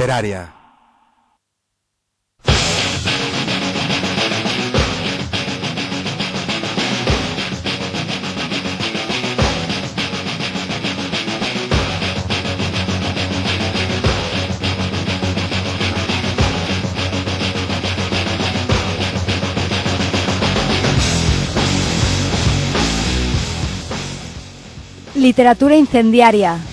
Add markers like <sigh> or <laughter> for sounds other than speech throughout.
Literaria. Literatura incendiaria.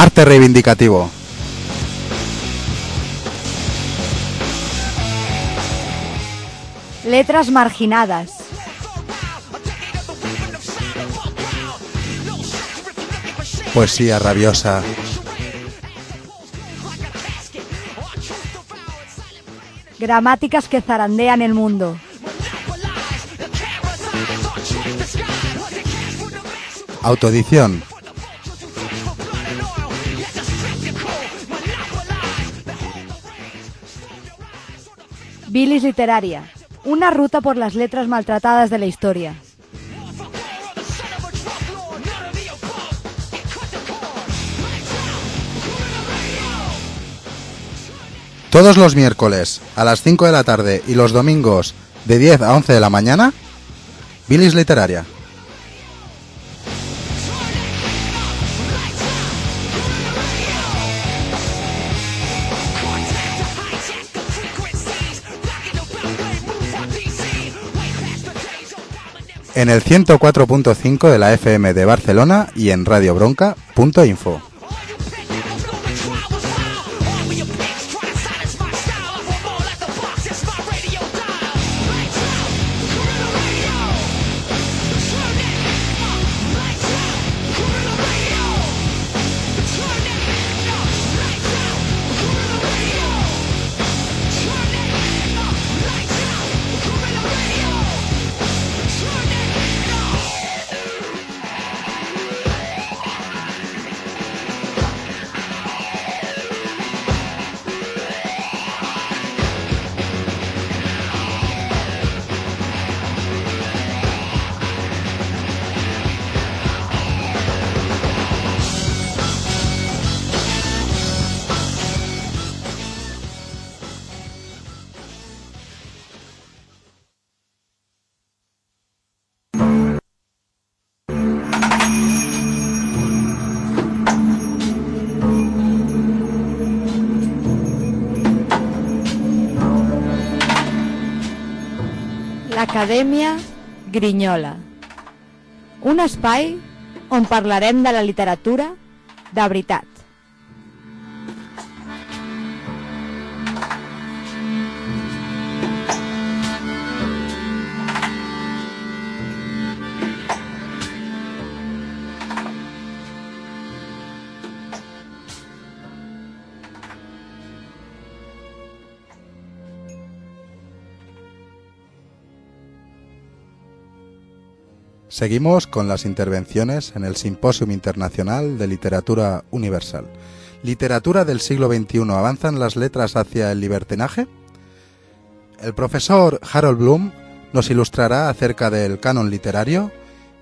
Arte reivindicativo. Letras marginadas. Poesía rabiosa. Gramáticas que zarandean el mundo. Autoedición. Bilis literaria. Una ruta por las letras maltratadas de la historia. Todos los miércoles a las 5 de la tarde y los domingos de 10 a 11 de la mañana. Bilis Literaria. En el 104.5 de la FM de Barcelona y en radiobronca.info. L'Acadèmia Grinyola. Un espai on parlarem de la literatura de veritat. Seguimos con las intervenciones en el Simposium Internacional de Literatura Universal. ¿Literatura del siglo XXI avanzan las letras hacia el libertinaje? El profesor Harold Bloom nos ilustrará acerca del canon literario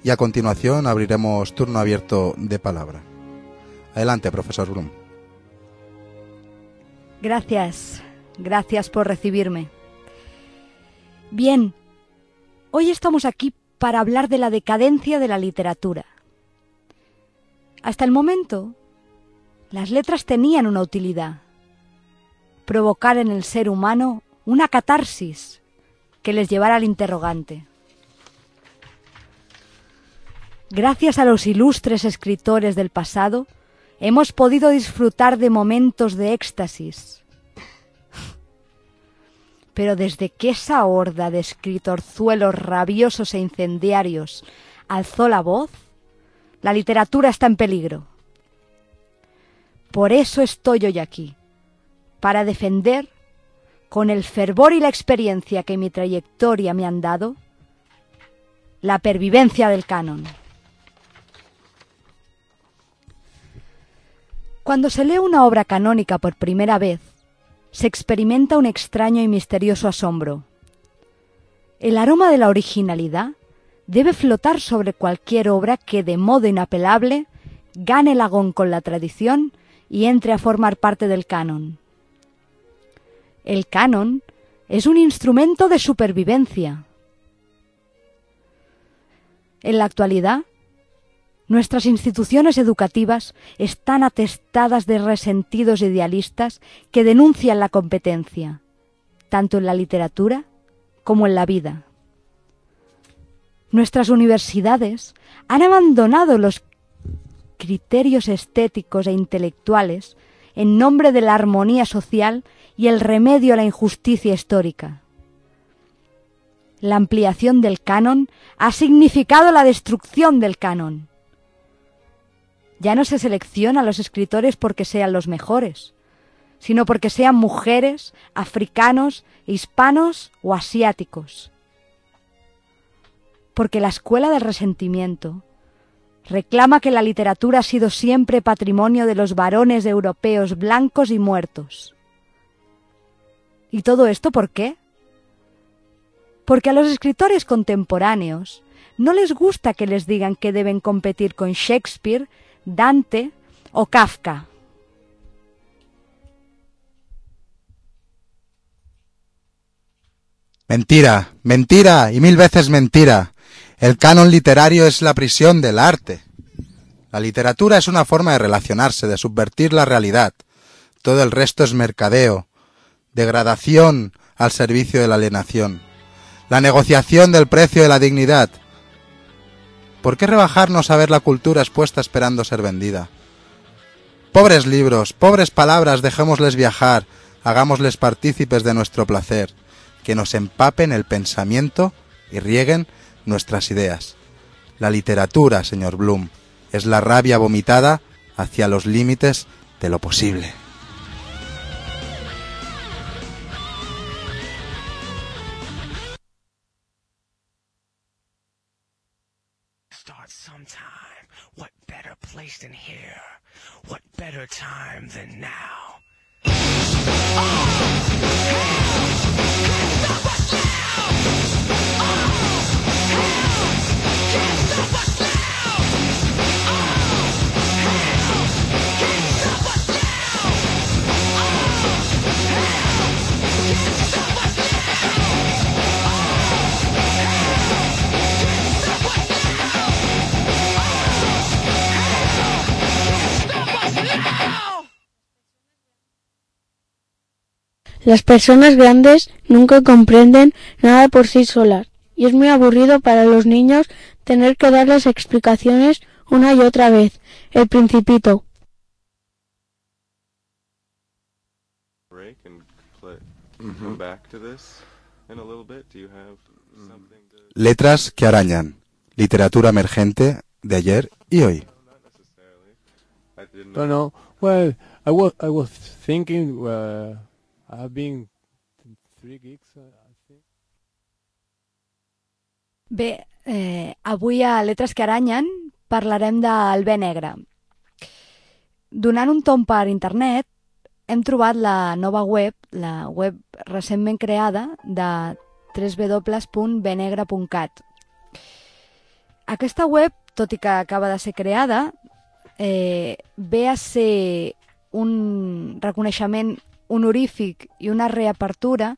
y a continuación abriremos turno abierto de palabra. Adelante, profesor Bloom. Gracias, gracias por recibirme. Bien, hoy estamos aquí para hablar de la decadencia de la literatura. Hasta el momento, las letras tenían una utilidad, provocar en el ser humano una catarsis que les llevara al interrogante. Gracias a los ilustres escritores del pasado, hemos podido disfrutar de momentos de éxtasis. Pero desde que esa horda de escritorzuelos rabiosos e incendiarios alzó la voz, la literatura está en peligro. Por eso estoy hoy aquí, para defender, con el fervor y la experiencia que mi trayectoria me han dado, la pervivencia del canon. Cuando se lee una obra canónica por primera vez, se experimenta un extraño y misterioso asombro. El aroma de la originalidad debe flotar sobre cualquier obra que de modo inapelable gane el agón con la tradición y entre a formar parte del canon. El canon es un instrumento de supervivencia. En la actualidad, nuestras instituciones educativas están atestadas de resentidos idealistas que denuncian la competencia, tanto en la literatura como en la vida. Nuestras universidades han abandonado los criterios estéticos e intelectuales en nombre de la armonía social y el remedio a la injusticia histórica. La ampliación del canon ha significado la destrucción del canon. Ya no se selecciona a los escritores porque sean los mejores, sino porque sean mujeres, africanos, hispanos o asiáticos. Porque la escuela del resentimiento reclama que la literatura ha sido siempre patrimonio de los varones europeos blancos y muertos. ¿Y todo esto por qué? Porque a los escritores contemporáneos no les gusta que les digan que deben competir con Shakespeare, Dante o Kafka. Mentira, mentira y mil veces mentira. El canon literario es la prisión del arte. La literatura es una forma de relacionarse, de subvertir la realidad. Todo el resto es mercadeo, degradación al servicio de la alienación, la negociación del precio de la dignidad. ¿Por qué rebajarnos a ver la cultura expuesta esperando ser vendida? Pobres libros, pobres palabras, dejémosles viajar, hagámosles partícipes de nuestro placer, que nos empapen el pensamiento y rieguen nuestras ideas. La literatura, señor Bloom, es la rabia vomitada hacia los límites de lo posible. Better time than now? Las personas grandes nunca comprenden nada por sí solas y es muy aburrido para los niños tener que darles explicaciones una y otra vez. El principito. Letras que arañan. Literatura emergente de ayer y hoy. Don't know. Well, I was I was thinking. Uh, I've been three gigs. Uh, I think. Bé, eh, avui a Letres que aranyen parlarem del bé negre. Donant un tom per internet, hem trobat la nova web, la web recentment creada de www.benegre.cat. Aquesta web, tot i que acaba de ser creada, eh, ve a ser un reconeixement honorífic i una reapertura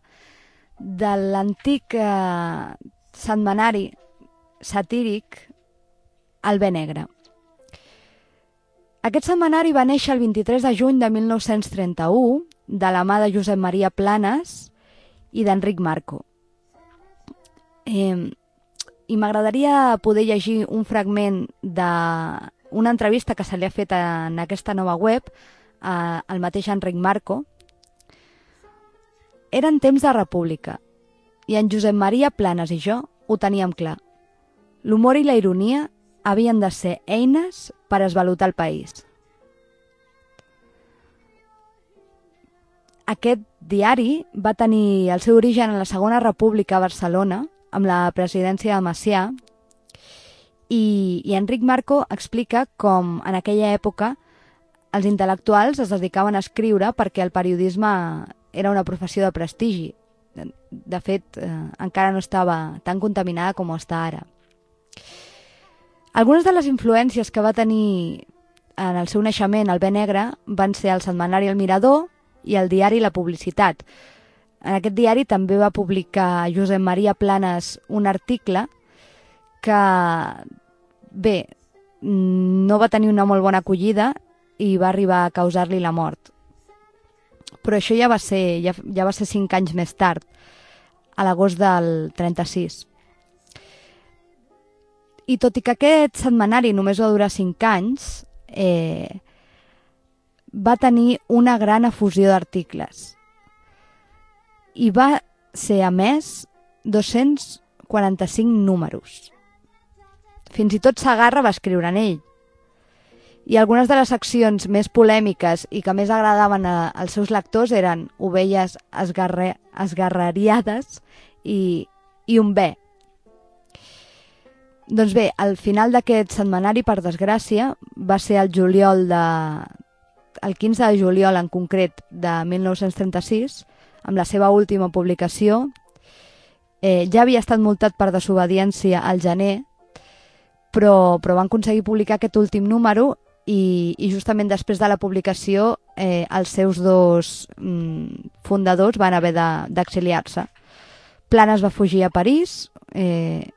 de l'antic eh, setmanari satíric El bé negre. Aquest setmanari va néixer el 23 de juny de 1931 de la mà de Josep Maria Planes i d'Enric Marco. Eh, I m'agradaria poder llegir un fragment d'una entrevista que se li ha fet en aquesta nova web eh, al mateix Enric Marco. Eren temps de república i en Josep Maria Planes i jo ho teníem clar. L'humor i la ironia havien de ser eines per esvalutar el país. Aquest diari va tenir el seu origen en la Segona República a Barcelona, amb la presidència de Macià, i, i Enric Marco explica com en aquella època els intel·lectuals es dedicaven a escriure perquè el periodisme era una professió de prestigi. De fet, eh, encara no estava tan contaminada com està ara. Algunes de les influències que va tenir en el seu naixement el Bé Negre van ser el setmanari El Mirador i el diari La Publicitat. En aquest diari també va publicar Josep Maria Planes un article que, bé, no va tenir una molt bona acollida i va arribar a causar-li la mort. Però això ja va ser, ja, ja va ser cinc anys més tard, a l'agost del 36. I tot i que aquest setmanari només va durar cinc anys, eh, va tenir una gran efusió d'articles i va ser a més 245 números. Fins i tot Sagarra va escriure en ell. I algunes de les seccions més polèmiques i que més agradaven a, als seus lectors eren ovelles esgarre, esgarrariades i, i un bé. Doncs bé, al final d'aquest setmanari, per desgràcia, va ser el juliol de... el 15 de juliol en concret de 1936, amb la seva última publicació. Eh, ja havia estat multat per desobediència al gener, però, però van aconseguir publicar aquest últim número i, i justament després de la publicació eh, els seus dos mm, fundadors van haver d'exiliar-se. Planes va fugir a París, eh,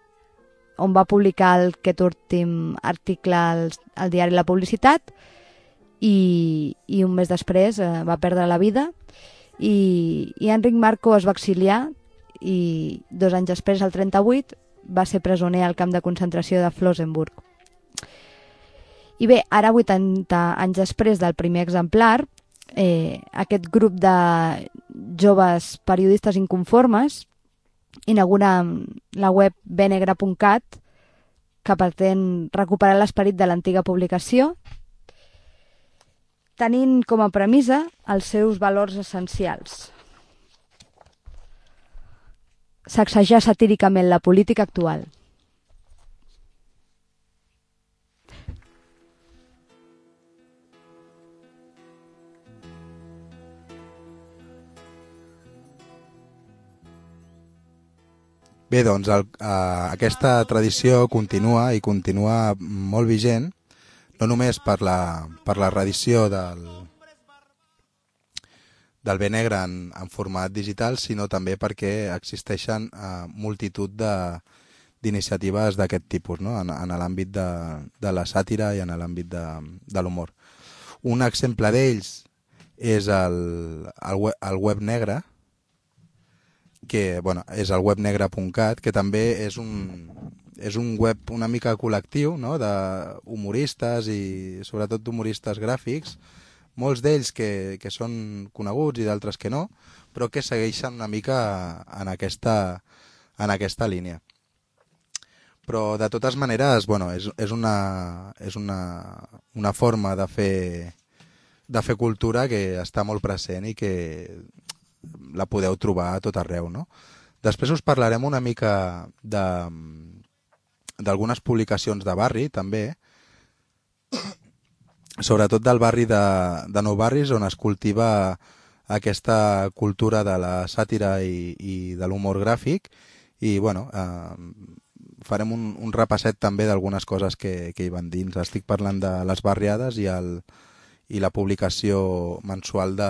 on va publicar el, aquest últim article al, al diari La Publicitat i, i un mes després eh, va perdre la vida i, i Enric Marco es va exiliar i dos anys després, el 38, va ser presoner al camp de concentració de Flossenburg. I bé, ara, 80 anys després del primer exemplar, eh, aquest grup de joves periodistes inconformes inaugura la web benegra.cat que pretén recuperar l'esperit de l'antiga publicació tenint com a premissa els seus valors essencials sacsejar satíricament la política actual. Bé, doncs el, eh, aquesta tradició continua i continua molt vigent, no només per la, per la reedició del, del bé negre en, en format digital, sinó també perquè existeixen eh, multitud d'iniciatives d'aquest tipus, no? en, en l'àmbit de, de la sàtira i en l'àmbit de, de l'humor. Un exemple d'ells és el, el, web, el web negre, que bueno, és el webnegre.cat, que també és un, és un web una mica col·lectiu no? d'humoristes i sobretot d'humoristes gràfics, molts d'ells que, que són coneguts i d'altres que no, però que segueixen una mica en aquesta, en aquesta línia. Però de totes maneres, bueno, és, és, una, és una, una forma de fer, de fer cultura que està molt present i que la podeu trobar a tot arreu, no? Després us parlarem una mica d'algunes publicacions de barri, també, sobretot del barri de, de Nou Barris, on es cultiva aquesta cultura de la sàtira i, i de l'humor gràfic i bueno, eh, farem un, un repasset també d'algunes coses que, que hi van dins. Estic parlant de les barriades i, el, i la publicació mensual de,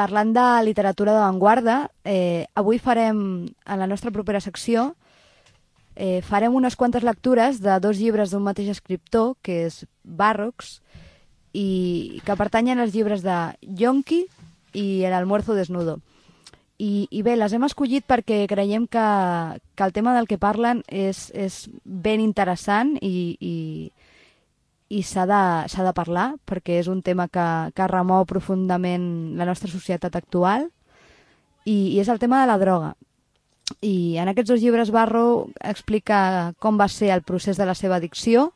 parlant de literatura d'avantguarda, eh, avui farem, en la nostra propera secció, eh, farem unes quantes lectures de dos llibres d'un mateix escriptor, que és Barrocks, i que pertanyen als llibres de Yonki i El almuerzo desnudo. I, I bé, les hem escollit perquè creiem que, que el tema del que parlen és, és ben interessant i, i, i s'ha de, de parlar perquè és un tema que, que remou profundament la nostra societat actual i, i és el tema de la droga. I en aquests dos llibres Barro explica com va ser el procés de la seva addicció,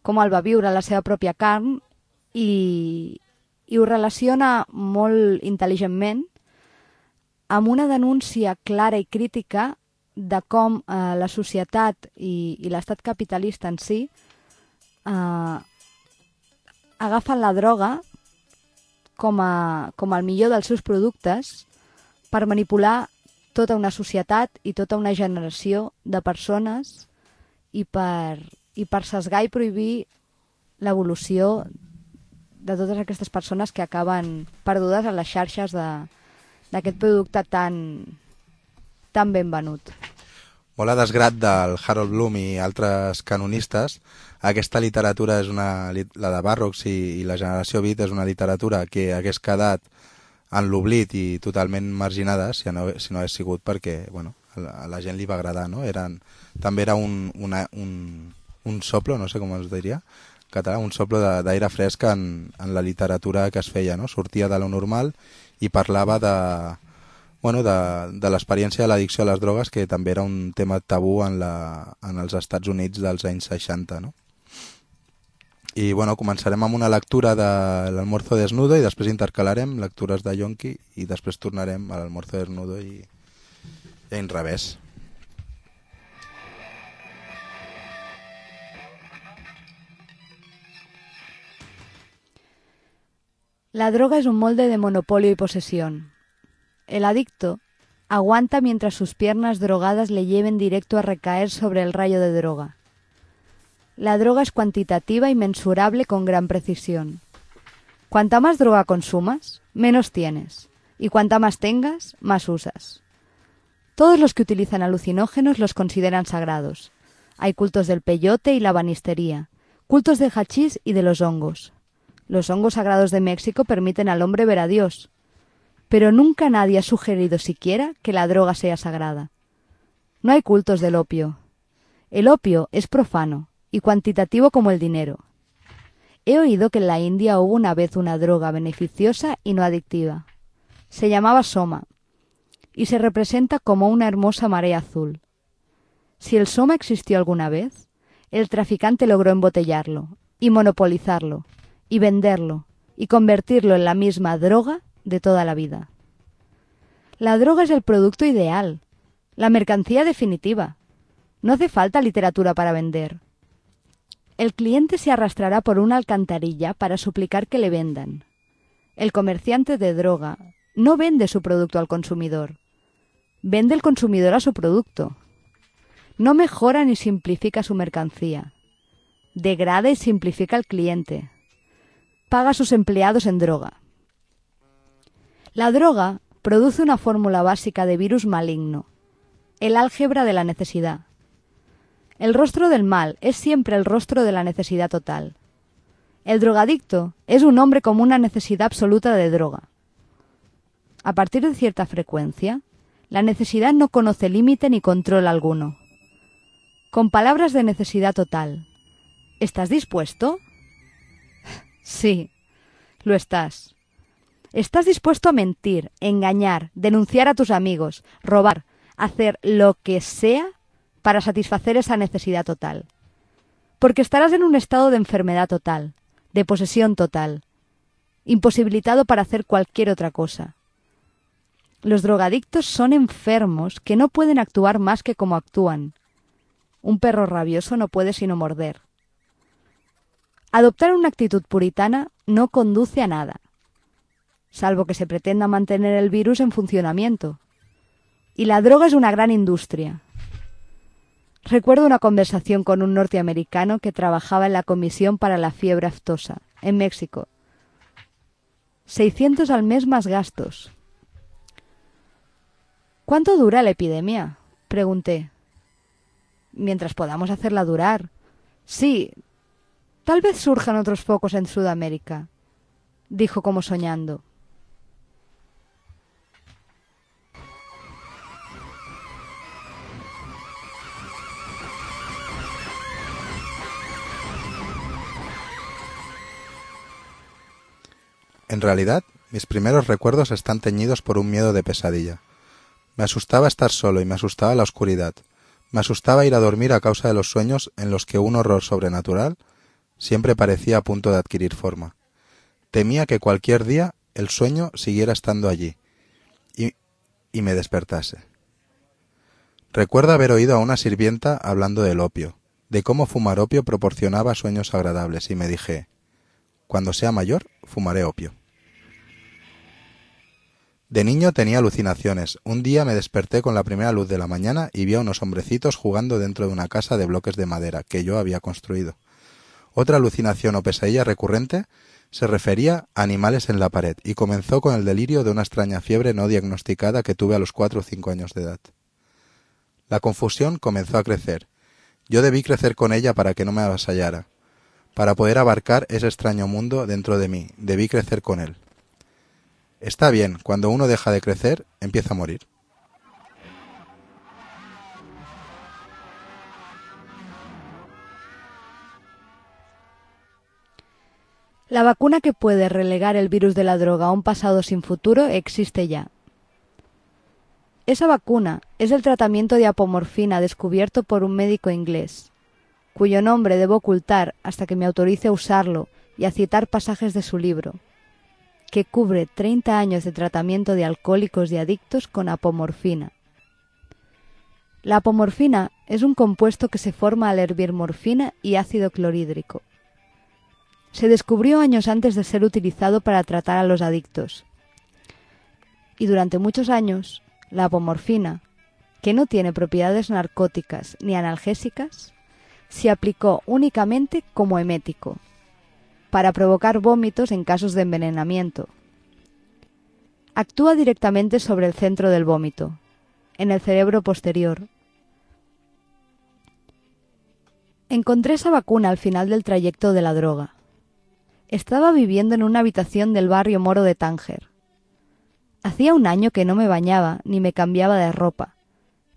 com el va viure la seva pròpia carn i, i ho relaciona molt intel·ligentment amb una denúncia clara i crítica de com eh, la societat i, i l'estat capitalista en si eh, agafen la droga com, a, com el millor dels seus productes per manipular tota una societat i tota una generació de persones i per, i per sesgar i prohibir l'evolució de totes aquestes persones que acaben perdudes a les xarxes d'aquest producte tan, tan ben venut. Molt desgrat del Harold Bloom i altres canonistes, aquesta literatura és una, la de Barrocks i, i la generació Beat és una literatura que hagués quedat en l'oblit i totalment marginada si no, si no hagués sigut perquè bueno, a, la, a la gent li va agradar, no? Eren, també era un, una, un, un soplo, no sé com es diria, català, un soplo d'aire fresc en, en la literatura que es feia, no? Sortia de lo normal i parlava de, bueno, de, de l'experiència de l'addicció a les drogues, que també era un tema tabú en, la, en els Estats Units dels anys 60, no? I bueno, començarem amb una lectura de l'Almuerzo Desnudo i després intercalarem lectures de Yonki i després tornarem a l'Almuerzo Desnudo i, i en revés. La droga es un molde de monopolio y posesión. El adicto aguanta mientras sus piernas drogadas le lleven directo a recaer sobre el rayo de droga. La droga es cuantitativa y mensurable con gran precisión. Cuanta más droga consumas, menos tienes, y cuanta más tengas, más usas. Todos los que utilizan alucinógenos los consideran sagrados. Hay cultos del peyote y la banistería, cultos del hachís y de los hongos. Los hongos sagrados de México permiten al hombre ver a Dios, pero nunca nadie ha sugerido siquiera que la droga sea sagrada. No hay cultos del opio. El opio es profano y cuantitativo como el dinero. He oído que en la India hubo una vez una droga beneficiosa y no adictiva. Se llamaba soma y se representa como una hermosa marea azul. Si el soma existió alguna vez, el traficante logró embotellarlo y monopolizarlo y venderlo y convertirlo en la misma droga de toda la vida. La droga es el producto ideal, la mercancía definitiva. No hace falta literatura para vender. El cliente se arrastrará por una alcantarilla para suplicar que le vendan. El comerciante de droga no vende su producto al consumidor. Vende el consumidor a su producto. No mejora ni simplifica su mercancía. Degrada y simplifica al cliente paga a sus empleados en droga. La droga produce una fórmula básica de virus maligno, el álgebra de la necesidad. El rostro del mal es siempre el rostro de la necesidad total. El drogadicto es un hombre con una necesidad absoluta de droga. A partir de cierta frecuencia, la necesidad no conoce límite ni control alguno. Con palabras de necesidad total. ¿Estás dispuesto? Sí, lo estás. Estás dispuesto a mentir, engañar, denunciar a tus amigos, robar, hacer lo que sea para satisfacer esa necesidad total. Porque estarás en un estado de enfermedad total, de posesión total, imposibilitado para hacer cualquier otra cosa. Los drogadictos son enfermos que no pueden actuar más que como actúan. Un perro rabioso no puede sino morder. Adoptar una actitud puritana no conduce a nada, salvo que se pretenda mantener el virus en funcionamiento. Y la droga es una gran industria. Recuerdo una conversación con un norteamericano que trabajaba en la Comisión para la Fiebre Aftosa, en México. 600 al mes más gastos. ¿Cuánto dura la epidemia? pregunté. Mientras podamos hacerla durar. Sí, Tal vez surjan otros focos en Sudamérica, dijo como soñando. En realidad, mis primeros recuerdos están teñidos por un miedo de pesadilla. Me asustaba estar solo y me asustaba la oscuridad. Me asustaba ir a dormir a causa de los sueños en los que un horror sobrenatural Siempre parecía a punto de adquirir forma. Temía que cualquier día el sueño siguiera estando allí y, y me despertase. Recuerdo haber oído a una sirvienta hablando del opio, de cómo fumar opio proporcionaba sueños agradables, y me dije, cuando sea mayor, fumaré opio. De niño tenía alucinaciones. Un día me desperté con la primera luz de la mañana y vi a unos hombrecitos jugando dentro de una casa de bloques de madera que yo había construido. Otra alucinación o pesadilla recurrente se refería a animales en la pared y comenzó con el delirio de una extraña fiebre no diagnosticada que tuve a los cuatro o cinco años de edad. La confusión comenzó a crecer. Yo debí crecer con ella para que no me avasallara. Para poder abarcar ese extraño mundo dentro de mí, debí crecer con él. Está bien, cuando uno deja de crecer, empieza a morir. La vacuna que puede relegar el virus de la droga a un pasado sin futuro existe ya. Esa vacuna es el tratamiento de apomorfina descubierto por un médico inglés, cuyo nombre debo ocultar hasta que me autorice a usarlo y a citar pasajes de su libro, que cubre 30 años de tratamiento de alcohólicos y adictos con apomorfina. La apomorfina es un compuesto que se forma al hervir morfina y ácido clorhídrico. Se descubrió años antes de ser utilizado para tratar a los adictos. Y durante muchos años, la apomorfina, que no tiene propiedades narcóticas ni analgésicas, se aplicó únicamente como emético, para provocar vómitos en casos de envenenamiento. Actúa directamente sobre el centro del vómito, en el cerebro posterior. Encontré esa vacuna al final del trayecto de la droga. Estaba viviendo en una habitación del barrio moro de Tánger. Hacía un año que no me bañaba ni me cambiaba de ropa,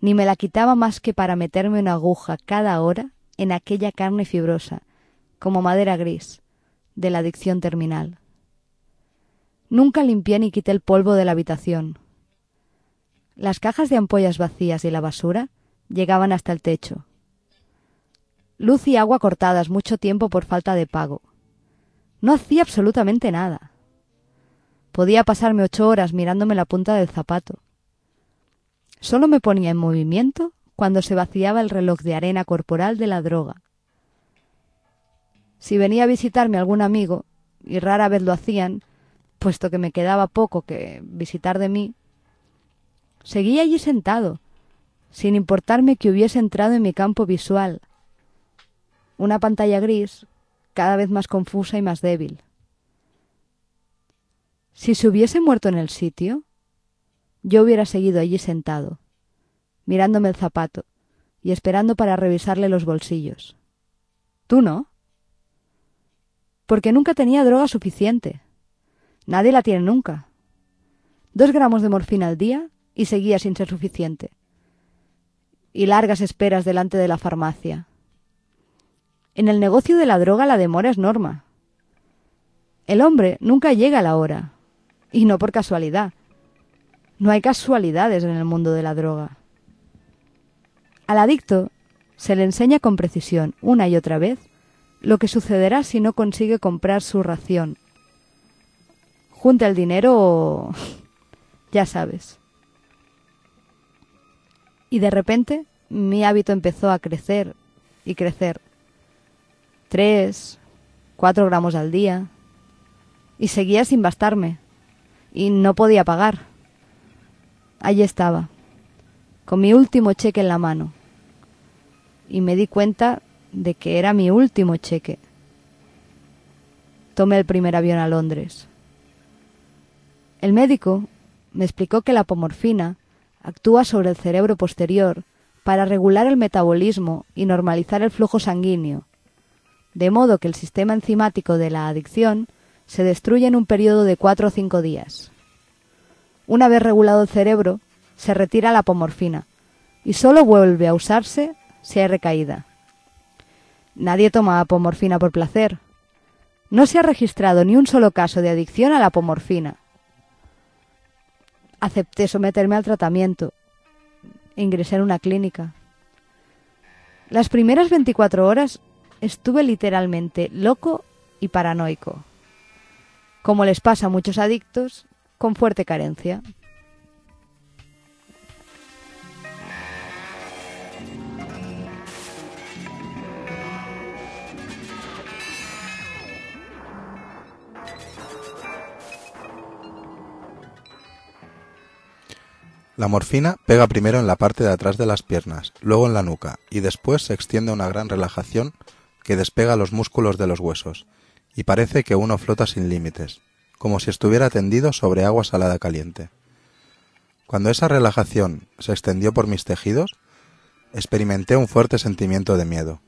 ni me la quitaba más que para meterme una aguja cada hora en aquella carne fibrosa, como madera gris, de la adicción terminal. Nunca limpié ni quité el polvo de la habitación. Las cajas de ampollas vacías y la basura llegaban hasta el techo. Luz y agua cortadas mucho tiempo por falta de pago. No hacía absolutamente nada. Podía pasarme ocho horas mirándome la punta del zapato. Solo me ponía en movimiento cuando se vaciaba el reloj de arena corporal de la droga. Si venía a visitarme algún amigo, y rara vez lo hacían, puesto que me quedaba poco que visitar de mí, seguía allí sentado, sin importarme que hubiese entrado en mi campo visual. Una pantalla gris cada vez más confusa y más débil. Si se hubiese muerto en el sitio, yo hubiera seguido allí sentado, mirándome el zapato y esperando para revisarle los bolsillos. ¿Tú no? Porque nunca tenía droga suficiente. Nadie la tiene nunca. Dos gramos de morfina al día y seguía sin ser suficiente. Y largas esperas delante de la farmacia. En el negocio de la droga la demora es norma. El hombre nunca llega a la hora, y no por casualidad. No hay casualidades en el mundo de la droga. Al adicto se le enseña con precisión, una y otra vez, lo que sucederá si no consigue comprar su ración. Junta el dinero o... <laughs> ya sabes. Y de repente mi hábito empezó a crecer y crecer. Tres, cuatro gramos al día. Y seguía sin bastarme y no podía pagar. Allí estaba, con mi último cheque en la mano, y me di cuenta de que era mi último cheque. Tomé el primer avión a Londres. El médico me explicó que la pomorfina actúa sobre el cerebro posterior para regular el metabolismo y normalizar el flujo sanguíneo, de modo que el sistema enzimático de la adicción se destruye en un periodo de cuatro o cinco días. Una vez regulado el cerebro, se retira la apomorfina y solo vuelve a usarse si hay recaída. Nadie toma apomorfina por placer. No se ha registrado ni un solo caso de adicción a la apomorfina. Acepté someterme al tratamiento. Ingresé en una clínica. Las primeras 24 horas estuve literalmente loco y paranoico, como les pasa a muchos adictos con fuerte carencia. La morfina pega primero en la parte de atrás de las piernas, luego en la nuca, y después se extiende una gran relajación que despega los músculos de los huesos, y parece que uno flota sin límites, como si estuviera tendido sobre agua salada caliente. Cuando esa relajación se extendió por mis tejidos, experimenté un fuerte sentimiento de miedo.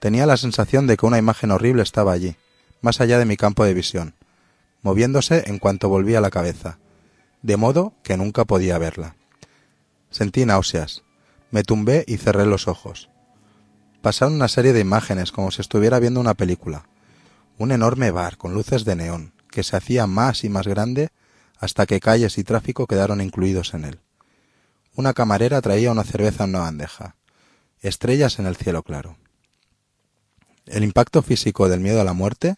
Tenía la sensación de que una imagen horrible estaba allí, más allá de mi campo de visión, moviéndose en cuanto volvía la cabeza, de modo que nunca podía verla. Sentí náuseas. Me tumbé y cerré los ojos. Pasaron una serie de imágenes como si estuviera viendo una película. Un enorme bar con luces de neón, que se hacía más y más grande hasta que calles y tráfico quedaron incluidos en él. Una camarera traía una cerveza en una bandeja. Estrellas en el cielo claro. El impacto físico del miedo a la muerte,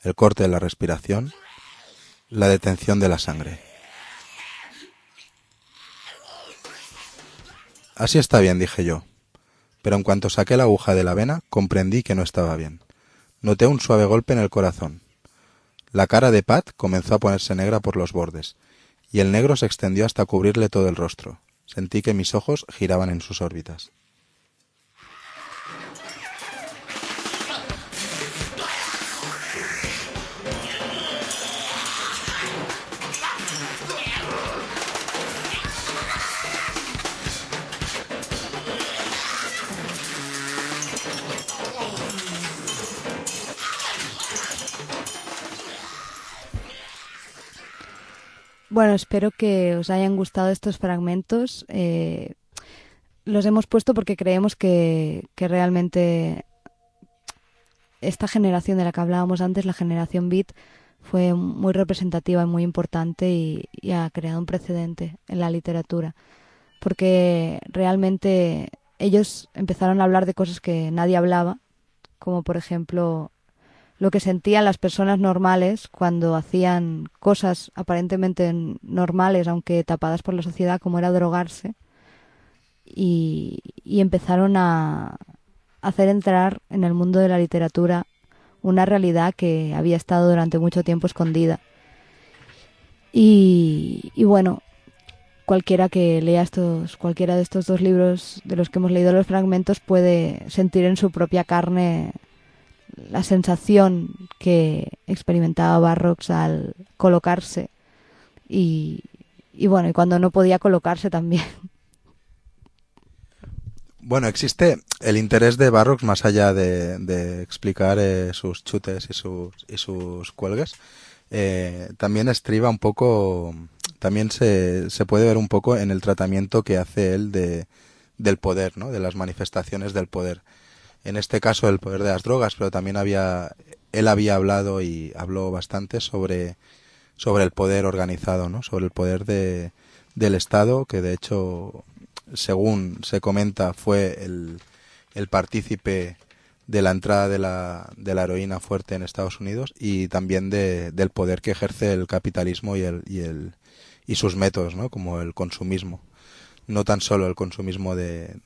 el corte de la respiración, la detención de la sangre. Así está bien, dije yo. Pero en cuanto saqué la aguja de la vena, comprendí que no estaba bien. Noté un suave golpe en el corazón. La cara de Pat comenzó a ponerse negra por los bordes, y el negro se extendió hasta cubrirle todo el rostro. Sentí que mis ojos giraban en sus órbitas. Bueno, espero que os hayan gustado estos fragmentos. Eh, los hemos puesto porque creemos que, realmente esta generación de la que hablábamos antes, la generación Beat, fue muy representativa y muy importante y, y ha creado un precedente en la literatura. Porque realmente ellos empezaron a hablar de cosas que nadie hablaba, como por ejemplo lo que sentían las personas normales cuando hacían cosas aparentemente normales, aunque tapadas por la sociedad, como era drogarse, y, empezaron a hacer entrar en el mundo de la literatura una realidad que había estado durante mucho tiempo escondida. Y, y, bueno, cualquiera que lea estos, cualquiera de estos dos libros de los que hemos leído los fragmentos puede sentir en su propia carne la sensación que experimentaba Barrocks al colocarse y, y bueno, y cuando no podía colocarse también. <laughs> Bueno, existe el interés de Barrocks más allá de, de explicar eh, sus chutes y sus, y sus cuelgues. Eh, también estriba un poco, también se, se puede ver un poco en el tratamiento que hace él de, del poder, ¿no? de las manifestaciones del poder en este caso el poder de las drogas, pero también había, él había hablado y habló bastante sobre, sobre el poder organizado, ¿no? Sobre el poder de, del Estado, que de hecho, según se comenta, fue el, el partícipe de la entrada de la, de la heroína fuerte en Estados Unidos y también de, del poder que ejerce el capitalismo y, el, y, el, y sus métodos, ¿no? Como el consumismo no tan solo el consumismo de,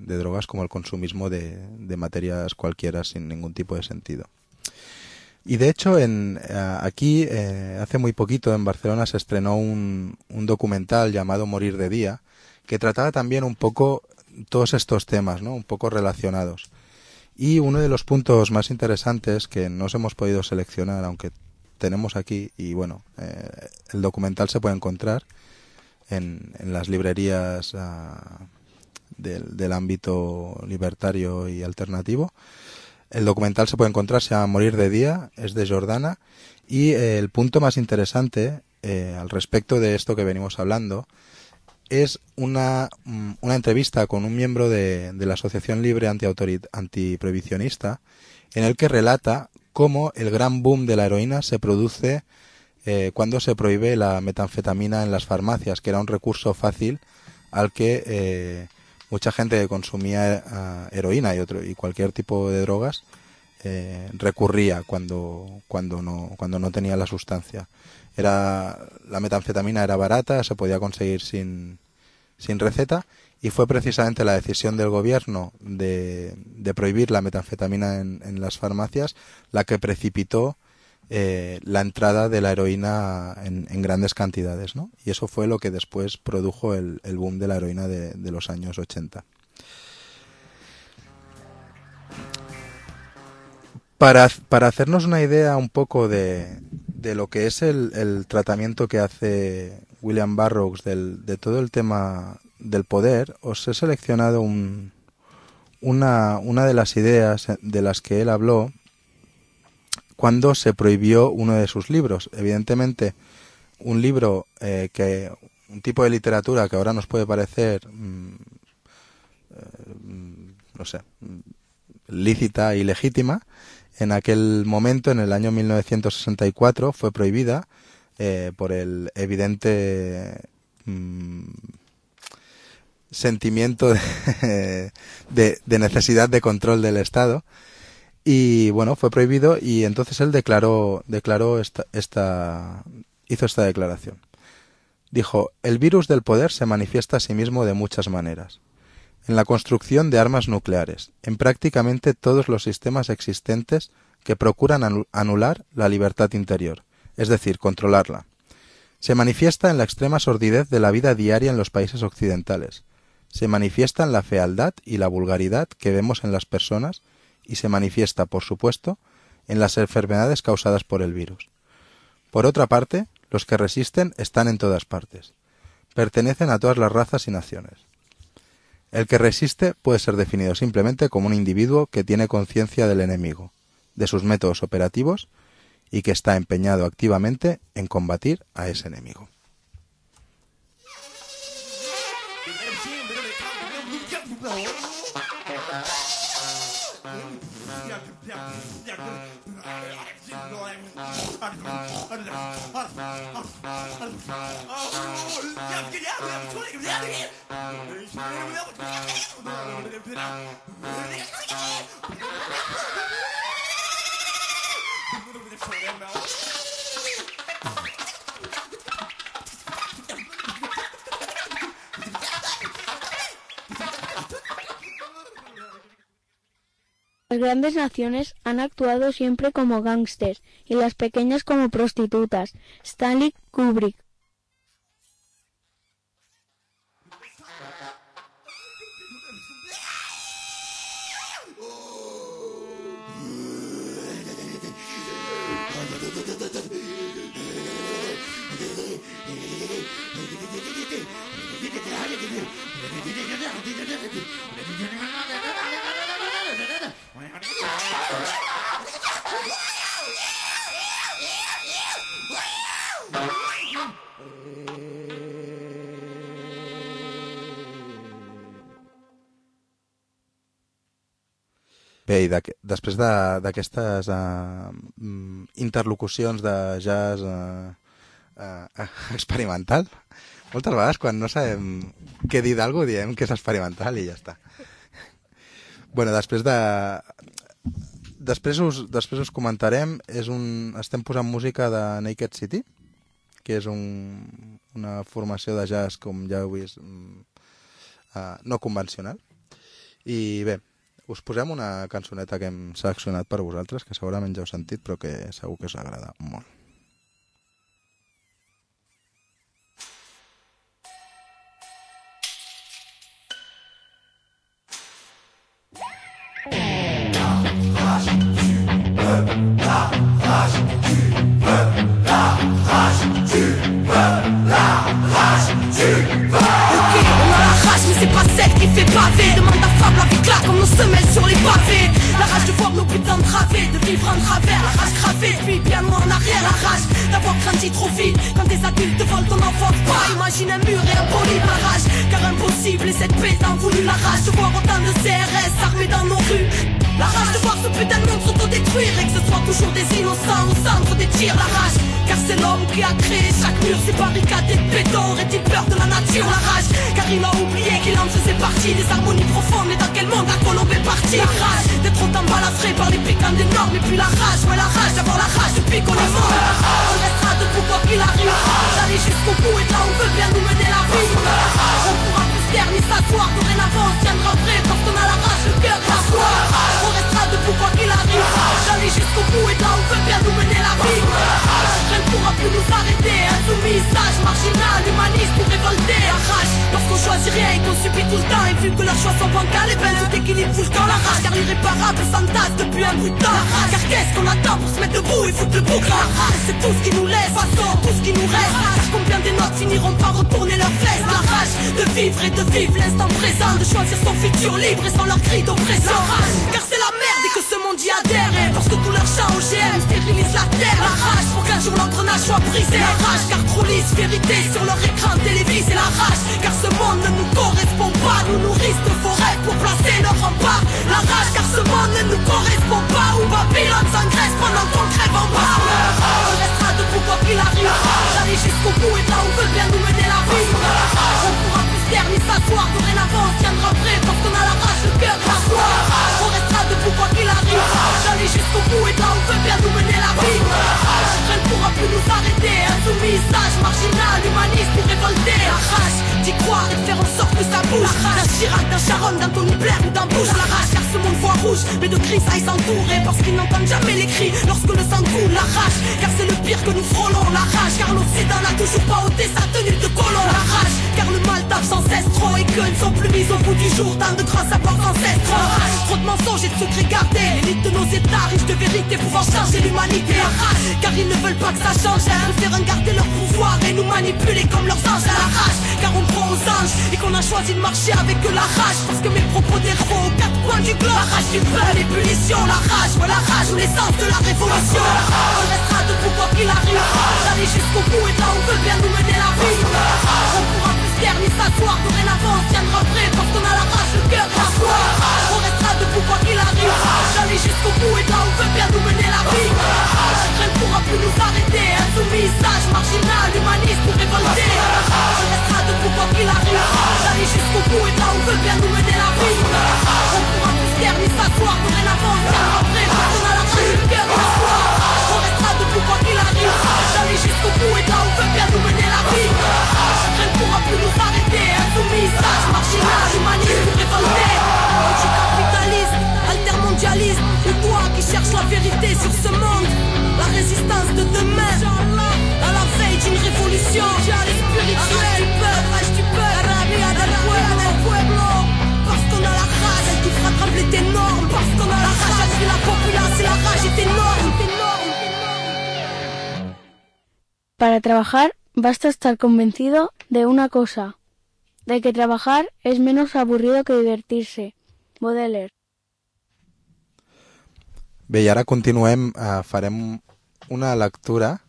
drogas como el consumismo de, materias cualquiera sin ningún tipo de sentido. Y de hecho, en, aquí, eh, hace muy poquito, en Barcelona, se estrenó un, un documental llamado Morir de Día, que trataba también un poco todos estos temas, ¿no? Un poco relacionados. Y uno de los puntos más interesantes que nos hemos podido seleccionar, aunque tenemos aquí, y bueno, eh, el documental se puede encontrar, en, las librerías del, del, ámbito libertario y alternativo. El documental se puede encontrar, se llama Morir de Día, es de Jordana, y eh, el punto más interesante eh, al respecto de esto que venimos hablando es una, mm, una entrevista con un miembro de, de la Asociación Libre Antiprohibicionista en el que relata cómo el gran boom de la heroína se produce eh, cuando se prohíbe la metanfetamina en las farmacias, que era un recurso fácil al que eh, mucha gente que consumía uh, heroína y, otro, y cualquier tipo de drogas eh, recurría cuando, cuando, no, cuando no tenía la sustancia. Era, la metanfetamina era barata, se podía conseguir sin, sin receta y fue precisamente la decisión del gobierno de, de prohibir la metanfetamina en, en, las farmacias la que precipitó eh, la entrada de la heroína en, en, grandes cantidades, ¿no? Y eso fue lo que después produjo el, boom de la heroína de, los años 80. Para, para, hacernos una idea un poco de, de lo que es el, el, tratamiento que hace William Burroughs del, de todo el tema del poder, os he seleccionado un, una, una de las ideas de las que él habló cuando se prohibió uno de sus libros. Evidentemente, un libro eh, que un tipo de literatura que ahora nos puede parecer mmm, eh, no sé lícita y legítima en aquel momento en el año 1964 fue prohibida eh, por el evidente sentimiento <laughs> de, necesidad de control del Estado y bueno fue prohibido y entonces él declaró declaró esta, esta hizo esta declaración. Dijo el virus del poder se manifiesta a sí mismo de muchas maneras. En la construcción de armas nucleares en prácticamente todos los sistemas existentes que procuran anular la libertad interior es decir controlarla. Se manifiesta en la extrema sordidez de la vida diaria en los países occidentales. Se manifiesta en la fealdad y la vulgaridad que vemos en las personas y se manifiesta, por supuesto, en las enfermedades causadas por el virus. Por otra parte, los que resisten están en todas partes. Pertenecen a todas las razas y naciones. El que resiste puede ser definido simplemente como un individuo que tiene conciencia del enemigo, de sus métodos operativos y que está empeñado activamente en combatir a ese enemigo. Oh, Las grandes naciones han actuado siempre como gángsters y las pequeñas como prostitutas. Stanley Kubrick. Bé, i després d'aquestes de, uh, interlocucions de jazz uh, uh, <laughs> experimental, moltes vegades quan no sabem què dir d'algú diem que és experimental i ja està. bueno, després de... Després us, després us comentarem, és un, estem posant música de Naked City, que és un, una formació de jazz, com ja heu vist, uh, no convencional. I bé, us posem una cançoneta que hem seleccionat per vosaltres, que segurament ja heu sentit, però que segur que us agrada molt. c'est pas la vie comme nos semelles sur les pavés. La rage de voir nos putains través De vivre en travers, la rage gravée. Puis bien loin en arrière, la rage d'avoir grandi trop vite. Quand des adultes volent ton enfant pas Imagine un mur et un polype la Car impossible et cette paix t'en voulu la rage De voir autant de CRS armés dans nos rues. La rage de voir ce putain de monde s'autodétruire Et que ce soit toujours des innocents au centre des tirs La rage, car c'est l'homme qui a créé chaque mur Ces barricades et béton Aurait-il peur de la nature La rage, car il a oublié qu'il en faisait partie Des harmonies profondes, mais dans quel monde la colombe est La rage d'être autant balafré par les piquants des énorme Et puis la rage, ouais la rage d'avoir la rage depuis qu'on est mort. On restera debout quoi qu'il arrive. D'aller jusqu'au bout et là on veut bien nous mener la vie. On pourra taire ni s'asseoir Dorénavant on tiendra prêt Parce qu'on a la rage, le cœur et la foi On restera debout quoi qu'il arrive. D'aller jusqu'au bout et là on veut bien nous mener la vie. Rien ne pourra plus nous arrêter Insoumis, sage, marginal, humaniste pour révolter La rage, lorsqu'on choisit rien et qu'on subit tout le temps Et vu que leurs choix sont bancals et ben tout équilibre bouge dans la rage. Car l'irréparable s'entasse depuis un bout de temps Car qu'est-ce qu'on attend pour se mettre debout et foutre le bouc La rage, c'est tout ce qui nous laisse, façon, tout ce qui nous reste. Combien des notes finiront par retourner leurs fesses La rage de vivre et de vivre l'instant présent De choisir son futur libre et sans leur cri d'oppression La rage, car c'est la merde et que ce monde y adhère. Et Parce que tout leur chant OGM stérilise la terre La rage pour qu'un jour l'engrenage soit brisé. La rage car trop lisse, vérité sur leur écran télévisé. La rage car ce monde ne nous correspond pas. Nous nourrissent de forêts pour placer nos remparts. La rage car ce monde ne nous correspond pas. Où Babylone s'engraisse pendant qu'on crève en bas. On restera debout quoi qu'il arrive. D'aller jusqu'au bout et de là on veut bien nous mener la vie. On pourra taire ni s'asseoir Dorénavant on tiendra prêt Parce qu'on a la rage, le cœur la On restera debout quoi qu'il arrive. D'aller jusqu'au bout et là on veut bien nous mener la vie. Rien ne pourra plus nous arrêter. Insoumis, sage, marginal, humaniste pour révolter. La rage d'y croire et de faire en sorte que ça bouge. La rage Chirac, d'un Sharon, d'un Tony Blair ou d'un Bush. La rage Mais de ça ils s'entourer Parce qu'ils n'entendent jamais les cris Lorsque le sang coule La rage. Car c'est le pire que nous frôlons La rage. Car l'Occident n'a toujours pas ôté sa tenue de colon La rage. Car le mal tape sans cesse trop Et que ne sont plus mis au bout du jour Tant de grands savoirs ancestraux La rage, Trop de mensonges et de secrets gardés. L'élite de nos états riches de vérité Pouvant changer l'humanité. La rage. Car ils ne veulent pas que ça change. Elles préfèrent garder leur pouvoir et nous manipuler comme leurs anges. À la rage. Car on croit aux anges et qu'on a choisi de marcher avec la rage. Parce que mes propos défauts aux quatre coins du globe du peuple, les punitions, la rage, ouais la rage ou l'essence de la révolution. On restera debout quoi qu'il arrive. D'aller jusqu'au bout et là on veut bien nous mener la vie. On pourra plus se ni s'asseoir. Dorénavant on tiendra prêt Parce qu'on a la rage, le cœur la foi On restera debout quoi qu'il arrive. D'aller jusqu'au bout et là on veut bien nous mener la vie. Ne pourra plus nous arrêter. Insoumis, sage, marginal, humaniste pour révolter On restera debout quoi qu'il arrive. D'aller jusqu'au bout et là on veut bien nous mener la vie taire ni s'asseoir Dorénavant on se tiendra prêt Parce qu'on a la rage, le cœur la foi On restera debout quoi qu'il arrive. D'aller jusqu'au bout et de là on veut bien nous mener la vie. Rien ne pourra plus nous arrêter Insoumis, sage, marginal, humaniste pour révolter Anticapitaliste, altermondialiste Le toi qui cherche la vérité sur ce monde. La résistance de demain. À la veille d'une révolution. Spirituelle du du peuple Para trabajar basta estar convencido de una cosa, de que trabajar es menos aburrido que divertirse. Baudelaire. Bé, i ara continuem, eh, farem una lectura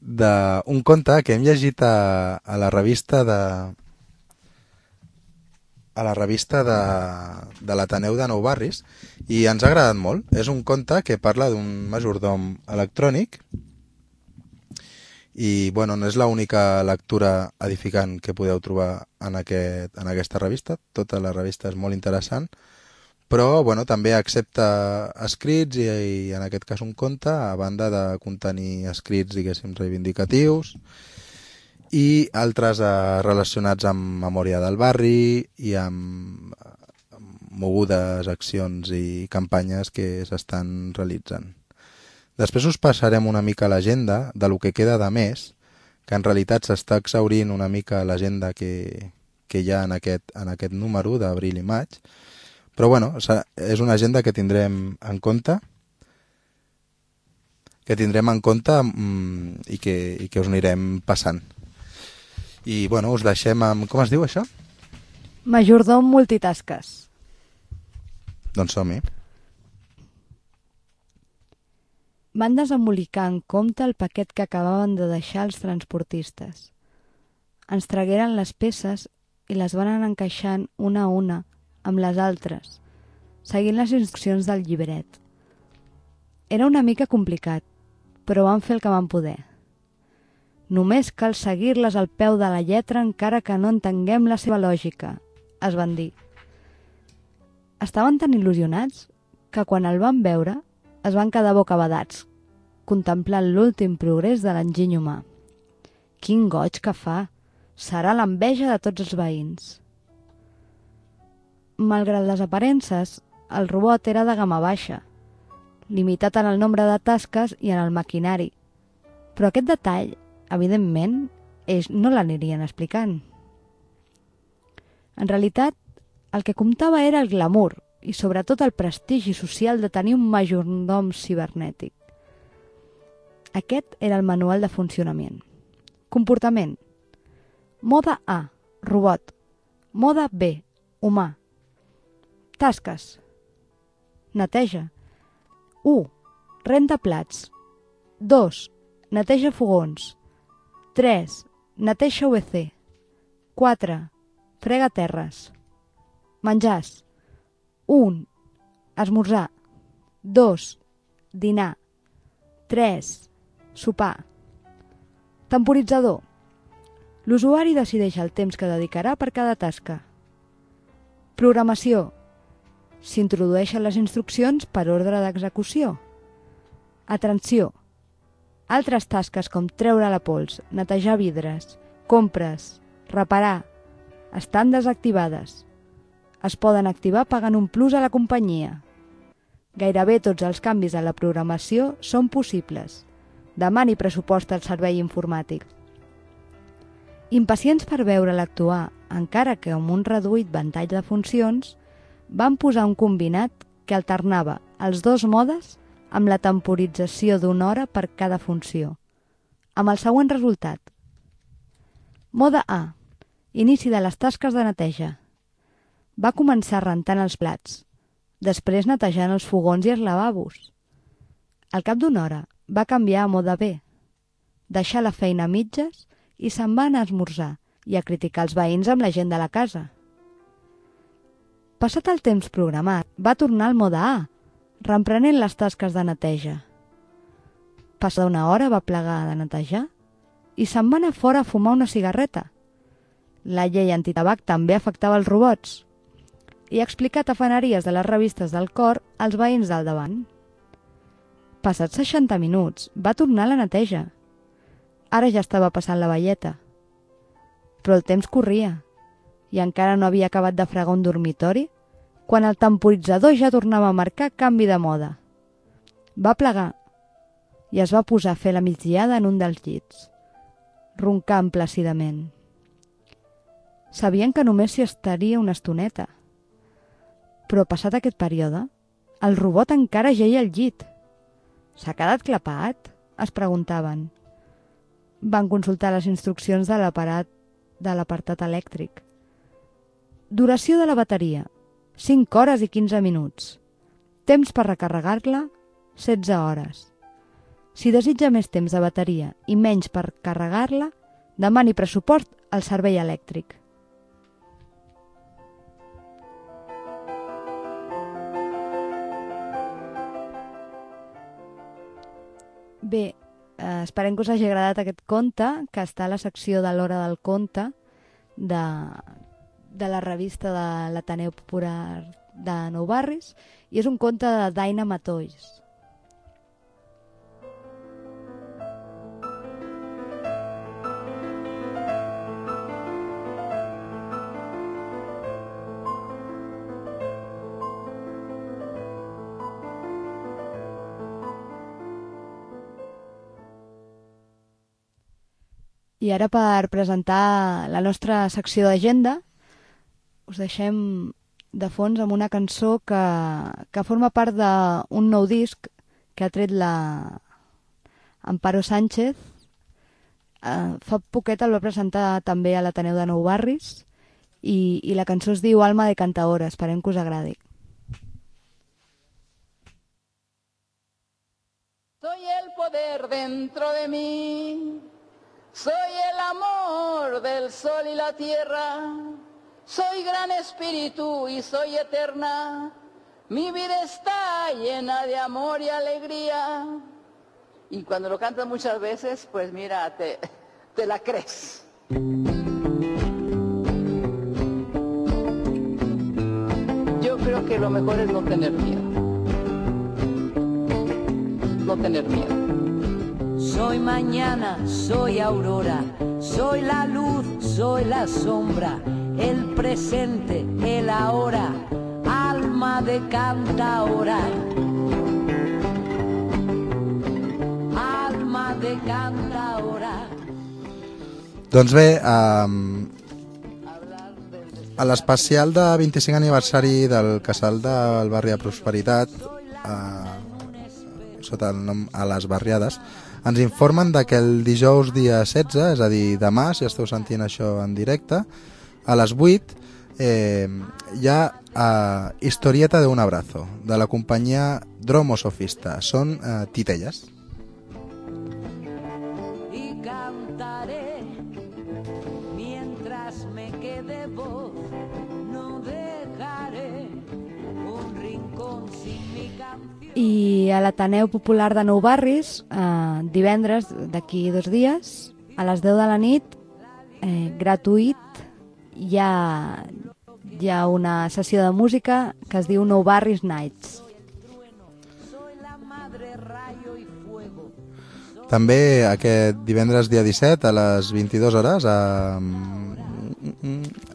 d'un conte que hem llegit a, a la revista de a la revista de, de l'Ateneu de Nou Barris i ens ha agradat molt. És un conte que parla d'un majordom electrònic i bueno, no és l'única lectura edificant que podeu trobar en, aquest, en aquesta revista. Tota la revista és molt interessant però bueno, també accepta escrits i, i en aquest cas un conte a banda de contenir escrits diguéssim reivindicatius i altres eh, relacionats amb memòria del barri i amb, mogudes accions i campanyes que s'estan realitzant. Després us passarem una mica l'agenda de lo que queda de mes, que en realitat s'està exaurint una mica l'agenda que, que hi ha en aquest, en aquest número d'abril i maig, però bueno, és una agenda que tindrem en compte que tindrem en compte mmm, i, que, i que us anirem passant. I bueno, us deixem amb... Com es diu això? Majordom multitasques. Doncs som-hi. Van desembolicar en compte el paquet que acabaven de deixar els transportistes. Ens tragueren les peces i les van encaixant una a una amb les altres, seguint les instruccions del llibret. Era una mica complicat, però van fer el que van poder. Només cal seguir-les al peu de la lletra encara que no entenguem la seva lògica, es van dir. Estaven tan il·lusionats que quan el van veure es van quedar bocabadats, contemplant l'últim progrés de l'enginy humà. Quin goig que fa! Serà l'enveja de tots els veïns. Malgrat les aparences, el robot era de gamma baixa, limitat en el nombre de tasques i en el maquinari. Però aquest detall, evidentment, ells no l'anirien explicant. En realitat, el que comptava era el glamour i sobretot el prestigi social de tenir un majordom cibernètic. Aquest era el manual de funcionament. Comportament. Moda A, robot. Moda B, humà. Tasques. Neteja. 1. Renta plats. 2. Neteja fogons. 3. Neteja UVC. 4. Frega terres. Menjars. 1. Esmorzar. 2. Dinar. 3. Sopar. Temporitzador. L'usuari decideix el temps que dedicarà per cada tasca. Programació. S'introdueixen les instruccions per ordre d'execució. Atenció. Altres tasques com treure la pols, netejar vidres, compres, reparar, estan desactivades. Es poden activar pagant un plus a la companyia. Gairebé tots els canvis a la programació són possibles. Demani pressupost al servei informàtic. Impacients per veure l'actuar, encara que amb un reduït ventall de funcions, van posar un combinat que alternava els dos modes amb la temporització d'una hora per cada funció, amb el següent resultat. Mode A. Inici de les tasques de neteja. Va començar rentant els plats, després netejant els fogons i els lavabos. Al cap d'una hora va canviar a mode B, deixar la feina a mitges i se'n va anar a esmorzar i a criticar els veïns amb la gent de la casa. Passat el temps programat, va tornar al mode A, reprenent les tasques de neteja. Passada una hora va plegar de netejar i se'n va anar fora a fumar una cigarreta. La llei antitabac també afectava els robots i ha explicat afaneries de les revistes del cor als veïns del davant. Passats 60 minuts, va tornar a la neteja. Ara ja estava passant la velleta. Però el temps corria i encara no havia acabat de fregar un dormitori quan el temporitzador ja tornava a marcar canvi de moda. Va plegar i es va posar a fer la migdiada en un dels llits, roncant plàcidament. Sabien que només s'hi estaria una estoneta. Però passat aquest període, el robot encara geia al llit. S'ha quedat clapat? Es preguntaven. Van consultar les instruccions de l'aparat de l'apartat elèctric. Duració de la bateria, 5 hores i 15 minuts. Temps per recarregar-la, 16 hores. Si desitja més temps de bateria i menys per carregar-la, demani pressupost al servei elèctric. Bé, eh, esperem que us hagi agradat aquest conte, que està a la secció de l'hora del conte de, de la revista de l'Ateneu Popular de Nou Barris, i és un conte de Daina Matolls. I ara per presentar la nostra secció d'agenda us deixem de fons amb una cançó que, que forma part d'un nou disc que ha tret la Amparo Sánchez. Uh, fa poquet el va presentar també a l'Ateneu de Nou Barris i, i la cançó es diu Alma de Cantaora. Esperem que us agradi. Soy el poder dentro de mí, soy el amor del sol y la tierra, soy gran espíritu y soy eterna, mi vida está llena de amor y alegría. Y cuando lo cantas muchas veces, pues mira, te, la crees. Yo creo que lo mejor es no tener miedo. no tener miedo. Soy mañana, soy aurora, soy la luz, soy la sombra, el presente, el ahora, alma de cantaora. Alma de cantaora. Doncs bé, um, a l'especial de 25 aniversari del casal del barri de Prosperitat, uh, sota el nom a les barriades, ens informen de que el dijous dia 16, és a dir, demà, si esteu sentint això en directe, a les 8, eh, hi ha uh, Historieta de un abrazo, de la companyia Dromo Sofista. Són uh, titelles. I a l'Ateneu Popular de Nou Barris, eh, divendres, d'aquí dos dies, a les 10 de la nit, eh, gratuït, hi ha, hi ha una sessió de música que es diu Nou Barris Nights. També aquest divendres dia 17 a les 22 hores a,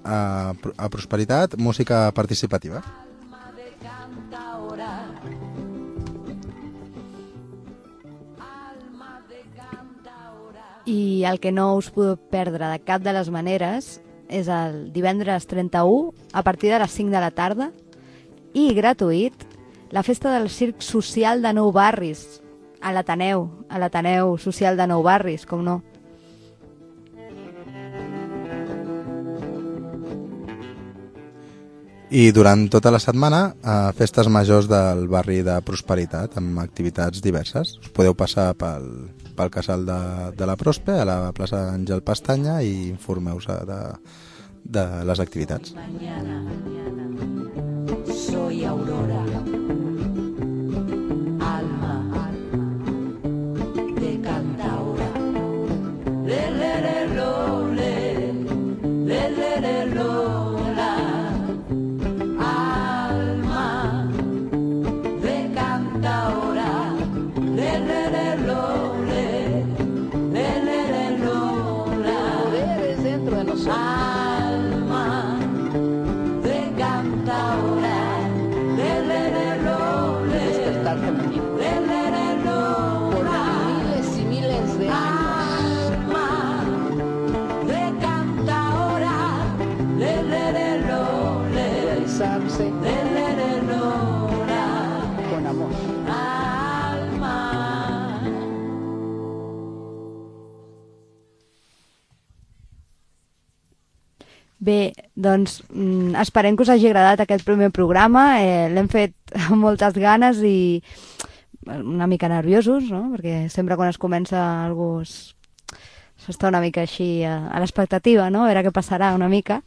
a, a Prosperitat, música participativa. I el que no us podeu perdre de cap de les maneres és el divendres 31 a partir de les 5 de la tarda i gratuït la festa del circ social de Nou Barris a l'Ateneu, a l'Ateneu Social de Nou Barris, com no. I durant tota la setmana, a festes majors del barri de Prosperitat, amb activitats diverses. Us podeu passar pel, pel casal de, de la Prospe, a la plaça Àngel Pestanya, i informeu-vos de, de les activitats. Soy aurora, Bé, doncs mm, esperem que us hagi agradat aquest primer programa. Eh, L'hem fet <laughs> amb moltes ganes i una mica nerviosos, no? Perquè sempre quan es comença algú es- s'està una mica així a, a l'expectativa, no? A veure què passarà una mica.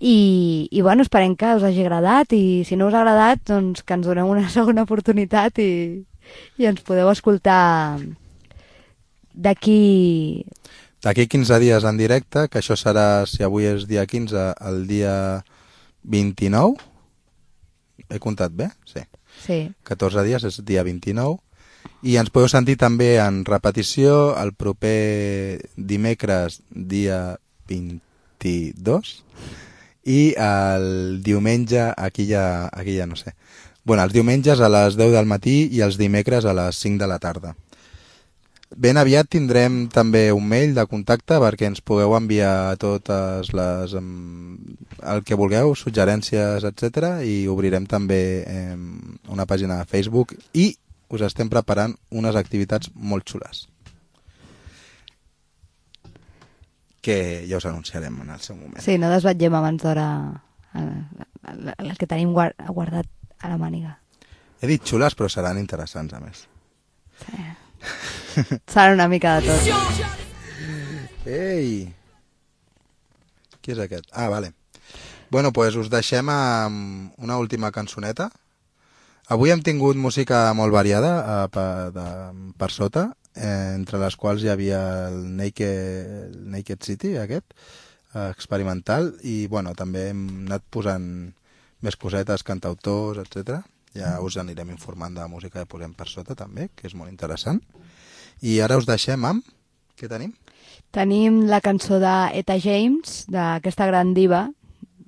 I, I bueno, esperem que us hagi agradat i si no us ha agradat, doncs que ens doneu una <laughs> segona oportunitat i, i ens podeu escoltar d'aquí D'aquí 15 dies en directe, que això serà, si avui és dia 15, el dia 29. He comptat bé? Sí. Sí. 14 dies, és dia 29. I ens podeu sentir també en repetició el proper dimecres, dia 22. I el diumenge, aquí ja, aquí ja no sé. bueno, els diumenges a les 10 del matí i els dimecres a les 5 de la tarda. Ben aviat tindrem també un mail de contacte perquè ens pugueu enviar totes les el que vulgueu, suggerències, etc i obrirem també em, una pàgina de Facebook i us estem preparant unes activitats molt xules que ja us anunciarem en el seu moment. Sí, no desvetllem abans d'hora el, el, el que tenim guard, guardat a la màniga. He dit xules però seran interessants a més. Serà una mica de tot. Ei! Qui és aquest? Ah, vale. Bueno, pues us deixem amb una última cançoneta. Avui hem tingut música molt variada eh, per, de, per sota, eh, entre les quals hi havia el Naked, el Naked City, aquest, eh, experimental, i bueno, també hem anat posant més cosetes, cantautors, etc. Ja us anirem informant de la música que posem per sota també, que és molt interessant. I ara us deixem amb... Què tenim? Tenim la cançó d'Eta James, d'aquesta gran diva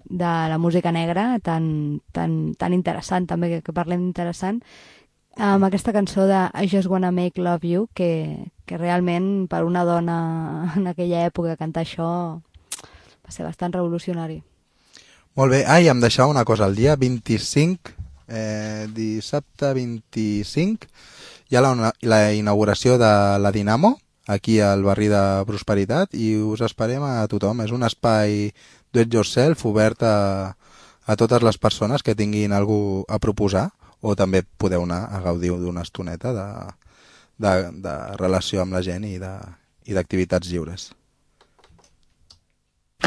de la música negra, tan, tan, tan interessant també, que, que parlem interessant, amb aquesta cançó de I Just Wanna Make Love You, que, que realment per una dona en aquella època cantar això va ser bastant revolucionari. Molt bé. Ai, em deixava una cosa. El dia 25, eh, dissabte 25, hi ha la, la inauguració de la Dinamo, aquí al barri de Prosperitat, i us esperem a tothom. És un espai do it yourself obert a, a totes les persones que tinguin algú a proposar, o també podeu anar a gaudir d'una estoneta de, de, de relació amb la gent i d'activitats lliures. I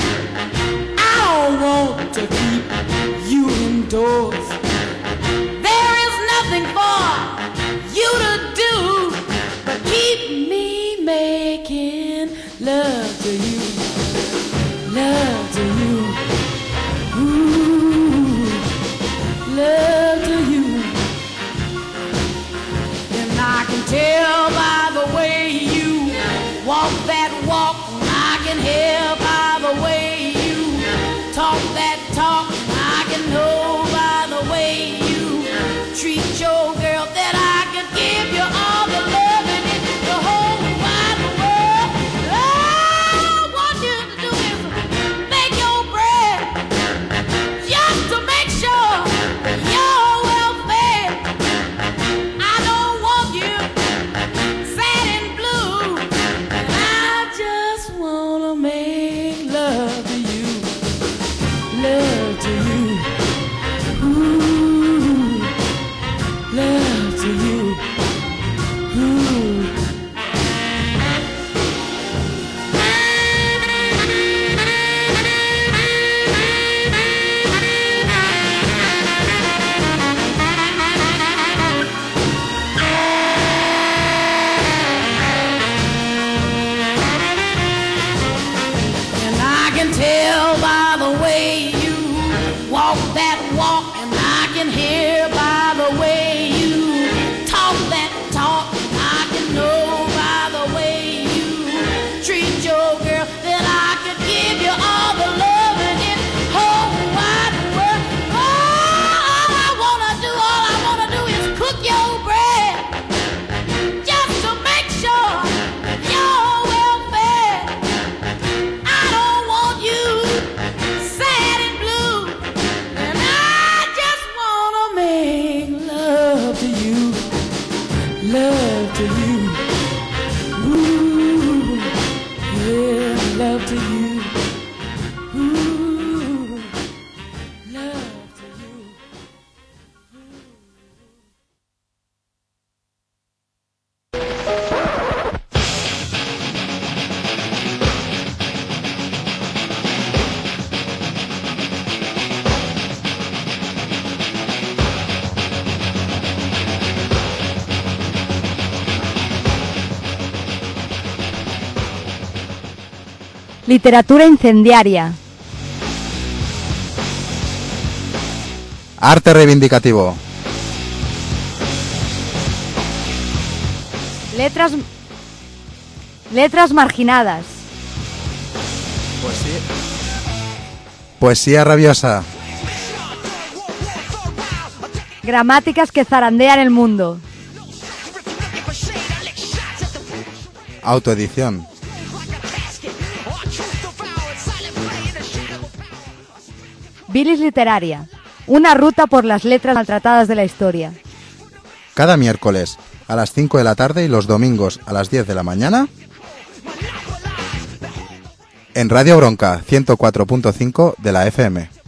Want to keep you indoors. There is nothing for you to do but keep me making love to you. Love to you. Ooh, love love to you, ooh, yeah, love to you, Literatura incendiaria. Arte reivindicativo. Letras. Letras marginadas. Poesía. Poesía rabiosa. Gramáticas que zarandean el mundo. Autoedición. Bilis literaria. Una ruta por las letras maltratadas de la historia. cada miércoles a las 5 de la tarde y los domingos a las 10 de la mañana en Radio Bronca 104.5 de la FM.